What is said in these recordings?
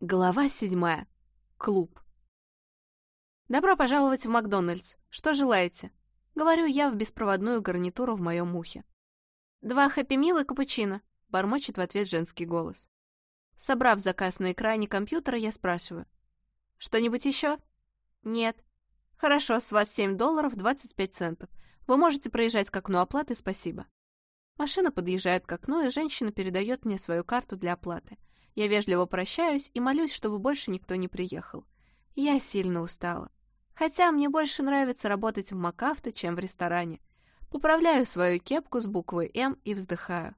Глава седьмая. Клуб. «Добро пожаловать в Макдональдс. Что желаете?» Говорю я в беспроводную гарнитуру в моем ухе. «Два хэппи мил и капучино», — бормочет в ответ женский голос. Собрав заказ на экране компьютера, я спрашиваю. «Что-нибудь еще?» «Нет». «Хорошо, с вас 7 долларов 25 центов. Вы можете проезжать к окну оплаты, спасибо». Машина подъезжает к окну, и женщина передает мне свою карту для оплаты. Я вежливо прощаюсь и молюсь, чтобы больше никто не приехал. Я сильно устала. Хотя мне больше нравится работать в МакАвто, чем в ресторане. Поправляю свою кепку с буквой «М» и вздыхаю.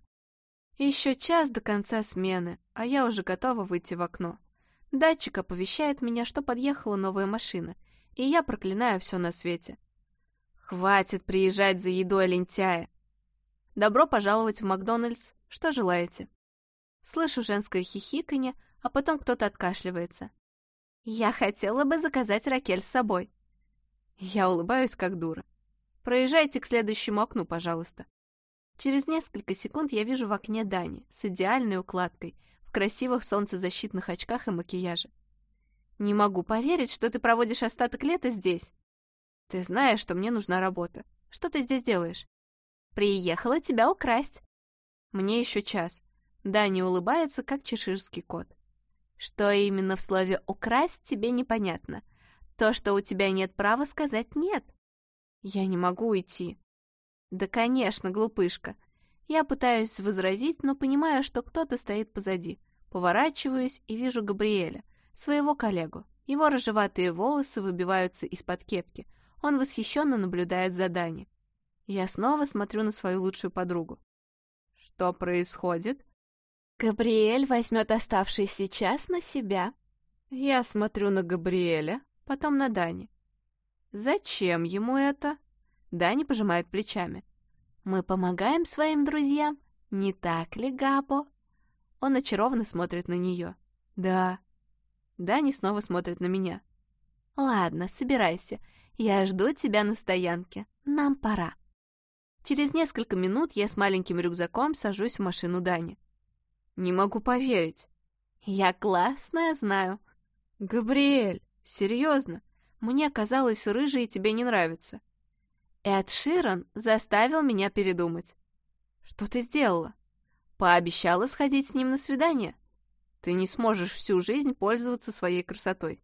Еще час до конца смены, а я уже готова выйти в окно. Датчик оповещает меня, что подъехала новая машина, и я проклинаю все на свете. Хватит приезжать за едой, лентяя. Добро пожаловать в Макдональдс. Что желаете? Слышу женское хихиканье, а потом кто-то откашливается. «Я хотела бы заказать Ракель с собой». Я улыбаюсь, как дура. «Проезжайте к следующему окну, пожалуйста». Через несколько секунд я вижу в окне Дани с идеальной укладкой, в красивых солнцезащитных очках и макияже. «Не могу поверить, что ты проводишь остаток лета здесь. Ты знаешь, что мне нужна работа. Что ты здесь делаешь?» «Приехала тебя украсть». «Мне еще час. Дани улыбается, как чеширский кот. Что именно в слове «украсть» тебе непонятно. То, что у тебя нет права сказать «нет». Я не могу уйти. Да, конечно, глупышка. Я пытаюсь возразить, но понимаю, что кто-то стоит позади. Поворачиваюсь и вижу Габриэля, своего коллегу. Его рыжеватые волосы выбиваются из-под кепки. Он восхищенно наблюдает за Дани. Я снова смотрю на свою лучшую подругу. Что происходит? Габриэль возьмет оставшийся час на себя. Я смотрю на Габриэля, потом на Дани. Зачем ему это? Дани пожимает плечами. Мы помогаем своим друзьям, не так ли, Габо? Он очарованно смотрит на нее. Да. Дани снова смотрит на меня. Ладно, собирайся. Я жду тебя на стоянке. Нам пора. Через несколько минут я с маленьким рюкзаком сажусь в машину Дани. Не могу поверить. Я классная знаю. Габриэль, серьезно? Мне казалось, рыжий тебе не нравится. Эд Ширан заставил меня передумать. Что ты сделала? Пообещала сходить с ним на свидание. Ты не сможешь всю жизнь пользоваться своей красотой.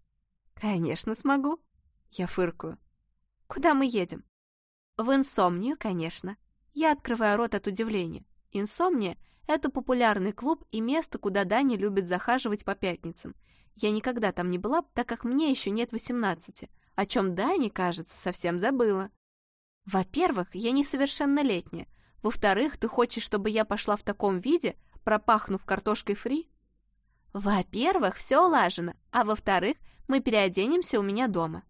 Конечно, смогу. Я фыркаю. Куда мы едем? В инсомнию, конечно. Я открываю рот от удивления. Инсомния это популярный клуб и место, куда Дани любит захаживать по пятницам. Я никогда там не была, так как мне еще нет 18, о чем Дани, кажется, совсем забыла. Во-первых, я несовершеннолетняя. Во-вторых, ты хочешь, чтобы я пошла в таком виде, пропахнув картошкой фри? Во-первых, все улажено, а во-вторых, мы переоденемся у меня дома.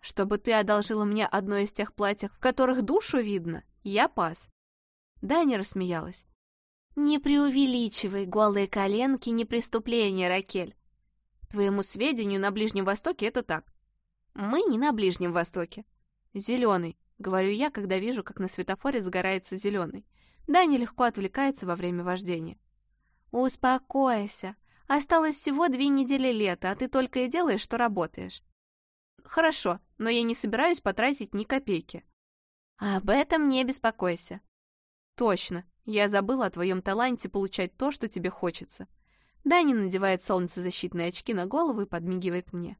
Чтобы ты одолжила мне одно из тех платьев, в которых душу видно, я пас. Даня рассмеялась. «Не преувеличивай, голые коленки не преступление, Ракель. Твоему сведению, на Ближнем Востоке это так. Мы не на Ближнем Востоке. Зеленый, говорю я, когда вижу, как на светофоре загорается зеленый. Да, нелегко отвлекается во время вождения. Успокойся. Осталось всего две недели лета, а ты только и делаешь, что работаешь. Хорошо, но я не собираюсь потратить ни копейки. Об этом не беспокойся. Точно, я забыла о твоем таланте получать то, что тебе хочется. Дани надевает солнцезащитные очки на голову и подмигивает мне.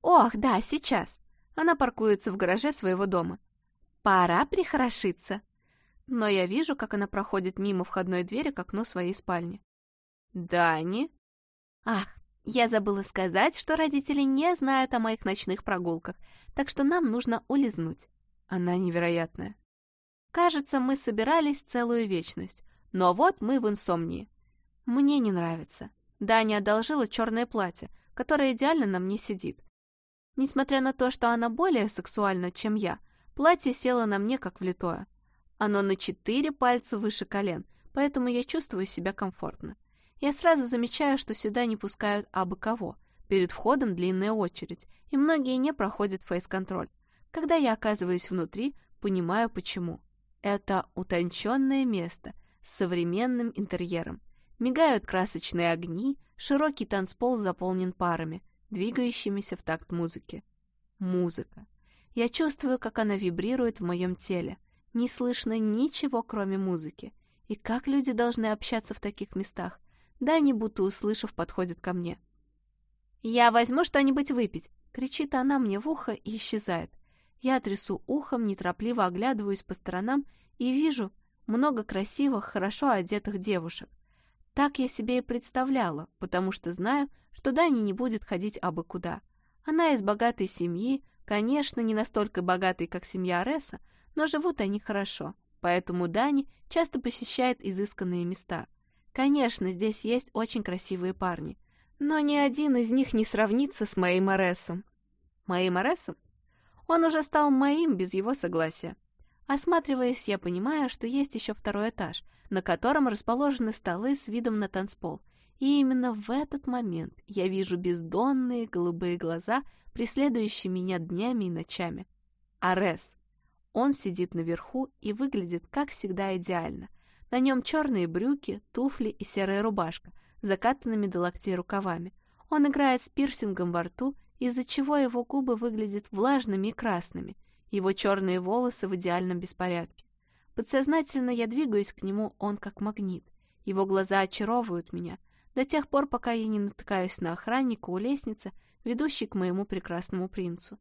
Ох, да, сейчас. Она паркуется в гараже своего дома. Пора прихорошиться. Но я вижу, как она проходит мимо входной двери к окну своей спальни. Дани? Ах, я забыла сказать, что родители не знают о моих ночных прогулках, так что нам нужно улизнуть. Она невероятная. Кажется, мы собирались целую вечность, но вот мы в инсомнии. Мне не нравится. Даня одолжила черное платье, которое идеально на мне сидит. Несмотря на то, что она более сексуальна, чем я, платье село на мне как влитое. Оно на четыре пальца выше колен, поэтому я чувствую себя комфортно. Я сразу замечаю, что сюда не пускают абы кого. Перед входом длинная очередь, и многие не проходят фейс-контроль. Когда я оказываюсь внутри, понимаю почему. Это утонченное место с современным интерьером. Мигают красочные огни, Широкий танцпол заполнен парами, двигающимися в такт музыки. Музыка. Я чувствую, как она вибрирует в моем теле. Не слышно ничего, кроме музыки. И как люди должны общаться в таких местах? Да, не будто услышав, подходит ко мне. «Я возьму что-нибудь выпить!» — кричит она мне в ухо и исчезает. Я трясу ухом, неторопливо оглядываюсь по сторонам и вижу много красивых, хорошо одетых девушек. Так я себе и представляла, потому что знаю, что Дани не будет ходить абы куда. Она из богатой семьи, конечно, не настолько богатой, как семья Ареса, но живут они хорошо, поэтому Дани часто посещает изысканные места. Конечно, здесь есть очень красивые парни, но ни один из них не сравнится с моим Аресом. Моим Аресом? Он уже стал моим без его согласия. Осматриваясь, я понимаю, что есть еще второй этаж, на котором расположены столы с видом на танцпол. И именно в этот момент я вижу бездонные голубые глаза, преследующие меня днями и ночами. Арес. Он сидит наверху и выглядит, как всегда, идеально. На нем черные брюки, туфли и серая рубашка, закатанными до локтей рукавами. Он играет с пирсингом во рту, из-за чего его губы выглядят влажными и красными, его черные волосы в идеальном беспорядке. Подсознательно я двигаюсь к нему, он как магнит. Его глаза очаровывают меня, до тех пор, пока я не натыкаюсь на охранника у лестницы, ведущей к моему прекрасному принцу.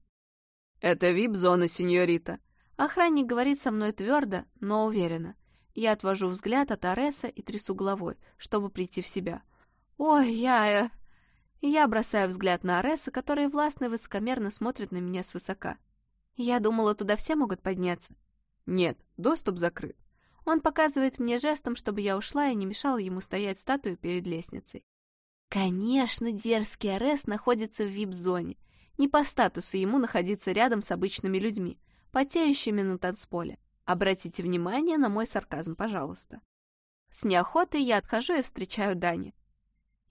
«Это вип-зона, сеньорита!» Охранник говорит со мной твердо, но уверенно. Я отвожу взгляд от Ареса и трясу головой, чтобы прийти в себя. «Ой, я...» э, Я бросаю взгляд на Ареса, который властно и высокомерно смотрит на меня свысока. Я думала, туда все могут подняться. Нет, доступ закрыт. Он показывает мне жестом, чтобы я ушла и не мешала ему стоять статую перед лестницей. Конечно, дерзкий Арес находится в вип-зоне. Не по статусу ему находиться рядом с обычными людьми, потеющими на танцполе. Обратите внимание на мой сарказм, пожалуйста. С неохотой я отхожу и встречаю Дани.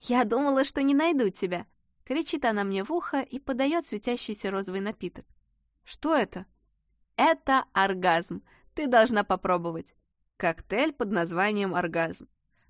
«Я думала, что не найду тебя!» Кричит она мне в ухо и подает светящийся розовый напиток. «Что это?» «Это оргазм. Ты должна попробовать». Коктейль под названием «Оргазм».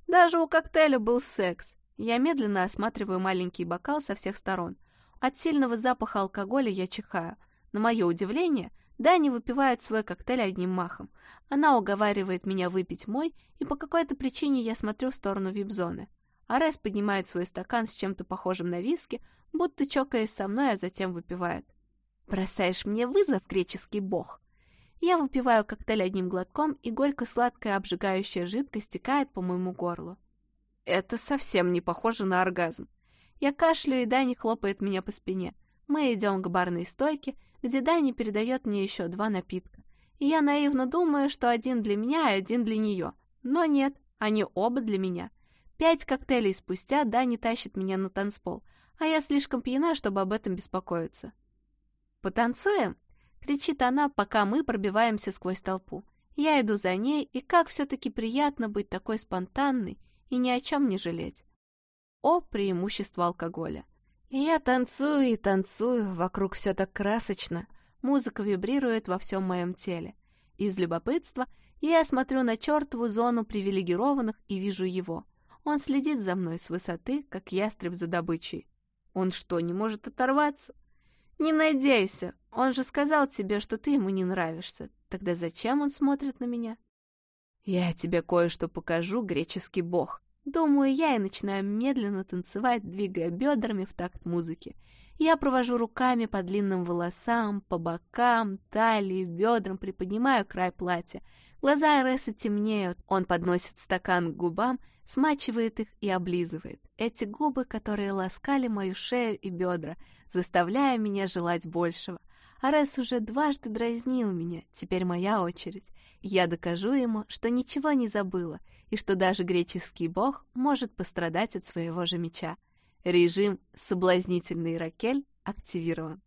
Даже у коктейля был секс. Я медленно осматриваю маленький бокал со всех сторон. От сильного запаха алкоголя я чихаю. На мое удивление, Дани выпивает свой коктейль одним махом. Она уговаривает меня выпить мой, и по какой-то причине я смотрю в сторону вип-зоны. Арес поднимает свой стакан с чем-то похожим на виски, будто чокаясь со мной, а затем выпивает. «Бросаешь мне вызов, греческий бог?» Я выпиваю коктейль одним глотком, и горько-сладкая обжигающая жидкость стекает по моему горлу. Это совсем не похоже на оргазм. Я кашляю, и Дани хлопает меня по спине. Мы идем к барной стойке, где Дани передает мне еще два напитка. И я наивно думаю, что один для меня и один для нее. Но нет, они оба для меня. Пять коктейлей спустя Дани тащит меня на танцпол, а я слишком пьяна, чтобы об этом беспокоиться. «Потанцуем?» — кричит она, пока мы пробиваемся сквозь толпу. Я иду за ней, и как все-таки приятно быть такой спонтанной и ни о чем не жалеть. О преимущество алкоголя. Я танцую и танцую, вокруг все так красочно, музыка вибрирует во всем моем теле. Из любопытства я смотрю на чертову зону привилегированных и вижу его. Он следит за мной с высоты, как ястреб за добычей. Он что, не может оторваться? «Не надейся, он же сказал тебе, что ты ему не нравишься. Тогда зачем он смотрит на меня?» «Я тебе кое-что покажу, греческий бог». Думаю я и начинаю медленно танцевать, двигая бедрами в такт музыки. Я провожу руками по длинным волосам, по бокам, талии, бедрам, приподнимаю край платья. Глаза Эреса темнеют, он подносит стакан к губам, смачивает их и облизывает. Эти губы, которые ласкали мою шею и бедра, заставляя меня желать большего. Арес уже дважды дразнил меня, теперь моя очередь. Я докажу ему, что ничего не забыла, и что даже греческий бог может пострадать от своего же меча. Режим «Соблазнительный Ракель» активирован.